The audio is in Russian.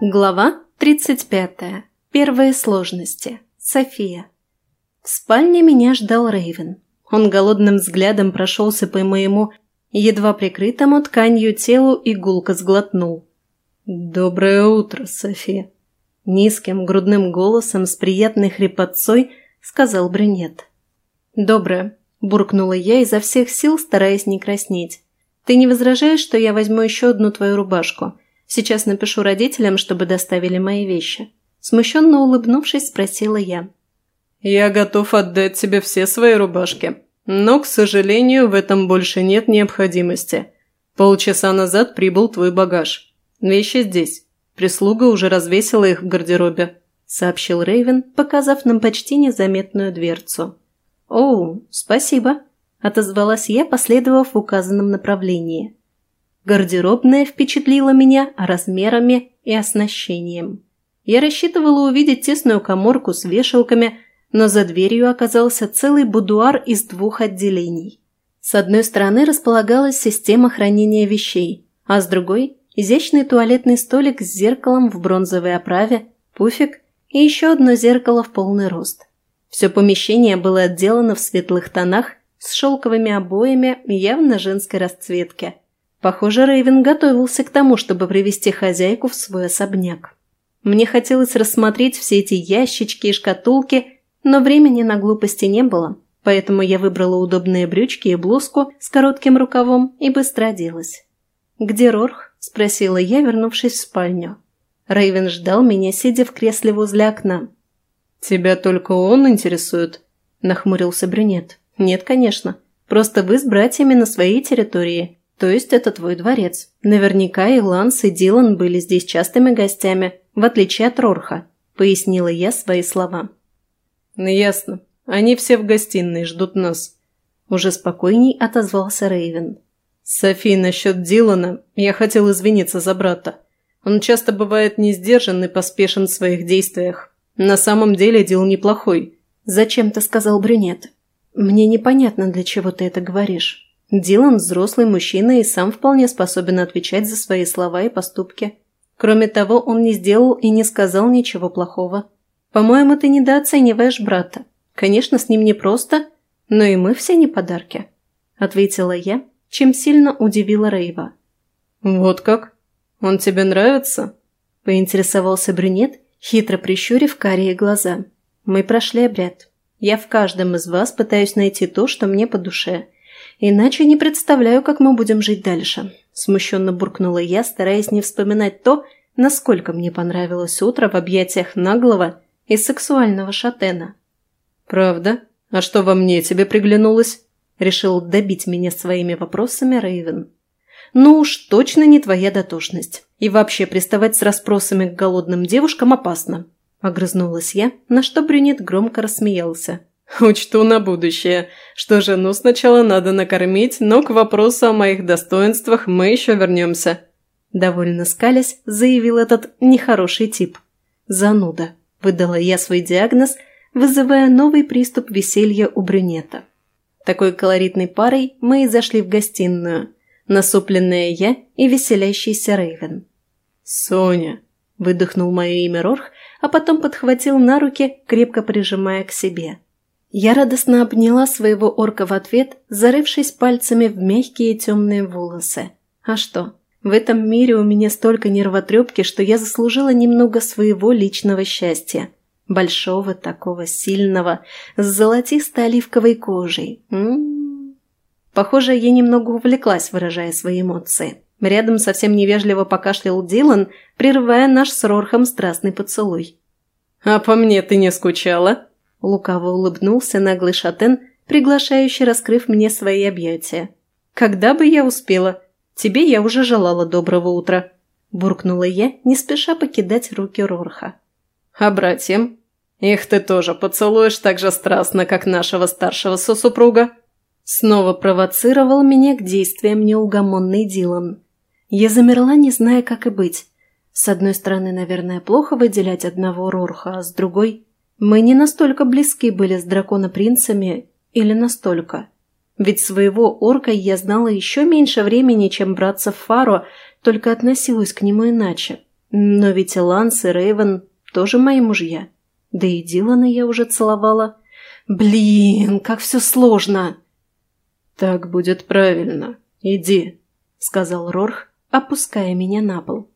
Глава 35. Первые сложности. София. В спальне меня ждал Рейвен. Он голодным взглядом прошелся по моему едва прикрытому тканью телу и гулко сглотнул. «Доброе утро, София!» Низким грудным голосом с приятной хрипотцой сказал брюнет. «Доброе», – буркнула я изо всех сил, стараясь не краснеть. «Ты не возражаешь, что я возьму еще одну твою рубашку?» Сейчас напишу родителям, чтобы доставили мои вещи». Смущенно улыбнувшись, спросила я. «Я готов отдать тебе все свои рубашки, но, к сожалению, в этом больше нет необходимости. Полчаса назад прибыл твой багаж. Вещи здесь. Прислуга уже развесила их в гардеробе», – сообщил Рейвен, показав нам почти незаметную дверцу. «Оу, спасибо», – отозвалась я, последовав в указанном направлении. Гардеробная впечатлила меня размерами и оснащением. Я рассчитывала увидеть тесную коморку с вешалками, но за дверью оказался целый будуар из двух отделений. С одной стороны располагалась система хранения вещей, а с другой – изящный туалетный столик с зеркалом в бронзовой оправе, пуфик и еще одно зеркало в полный рост. Все помещение было отделано в светлых тонах с шелковыми обоями явно женской расцветки – Похоже, Рейвен готовился к тому, чтобы привести хозяйку в свой особняк. Мне хотелось рассмотреть все эти ящички и шкатулки, но времени на глупости не было, поэтому я выбрала удобные брючки и блузку с коротким рукавом и быстро оделась. «Где Рорх?» – спросила я, вернувшись в спальню. Рейвен ждал меня, сидя в кресле возле окна. «Тебя только он интересует?» – нахмурился брюнет. «Нет, конечно. Просто вы с братьями на своей территории. То есть это твой дворец. Наверняка и Ланс, и Дилан были здесь частыми гостями, в отличие от Рорха», – пояснила я свои слова. «Ну ясно. Они все в гостиной ждут нас». Уже спокойней отозвался Рейвен. «Софи, насчет Дилана, я хотел извиниться за брата. Он часто бывает не сдержан и поспешен в своих действиях. На самом деле Дил неплохой». «Зачем ты сказал брюнет? Мне непонятно, для чего ты это говоришь». Дилан взрослый мужчина и сам вполне способен отвечать за свои слова и поступки. Кроме того, он не сделал и не сказал ничего плохого. По-моему, ты недооцениваешь брата. Конечно, с ним непросто, но и мы все не подарки», – ответила я, чем сильно удивила Рейва. «Вот как? Он тебе нравится?» – поинтересовался брюнет, хитро прищурив карие глаза. «Мы прошли обряд. Я в каждом из вас пытаюсь найти то, что мне по душе – Иначе не представляю, как мы будем жить дальше. Смущенно буркнула я, стараясь не вспоминать то, насколько мне понравилось утро в объятиях наглого и сексуального шатена. «Правда? А что во мне тебе приглянулось?» Решил добить меня своими вопросами Рейвен. «Ну уж точно не твоя дотошность. И вообще приставать с расспросами к голодным девушкам опасно», – огрызнулась я, на что брюнет громко рассмеялся. Учту на будущее, что жену сначала надо накормить, но к вопросу о моих достоинствах мы еще вернемся. Довольно скалясь, заявил этот нехороший тип. Зануда. Выдала я свой диагноз, вызывая новый приступ веселья у брюнета. Такой колоритной парой мы и зашли в гостиную. Насупленная я и веселящийся Рейвен. «Соня!» – выдохнул мое имя Рорх, а потом подхватил на руки, крепко прижимая к себе – я радостно обняла своего орка в ответ, зарывшись пальцами в мягкие темные волосы. А что? В этом мире у меня столько нервотрепки, что я заслужила немного своего личного счастья. Большого такого, сильного, с золотисто-оливковой кожей. М -м -м. Похоже, я немного увлеклась, выражая свои эмоции. Рядом совсем невежливо покашлял Дилан, прерывая наш с Рорхом страстный поцелуй. «А по мне ты не скучала?» Лукаво улыбнулся наглый шатен, приглашающий, раскрыв мне свои объятия. «Когда бы я успела? Тебе я уже желала доброго утра», – буркнула я, не спеша покидать руки Рорха. «А братьям? Их ты тоже поцелуешь так же страстно, как нашего старшего сосупруга?» Снова провоцировал меня к действиям неугомонный Дилан. Я замерла, не зная, как и быть. С одной стороны, наверное, плохо выделять одного Рорха, а с другой Мы не настолько близки были с драконопринцами или настолько. Ведь своего орка я знала еще меньше времени, чем братца Фаро, только относилась к нему иначе. Но ведь и Ланс, и Рейвен тоже мои мужья. Да и Дилана я уже целовала. Блин, как все сложно! «Так будет правильно. Иди», — сказал Рорх, опуская меня на пол.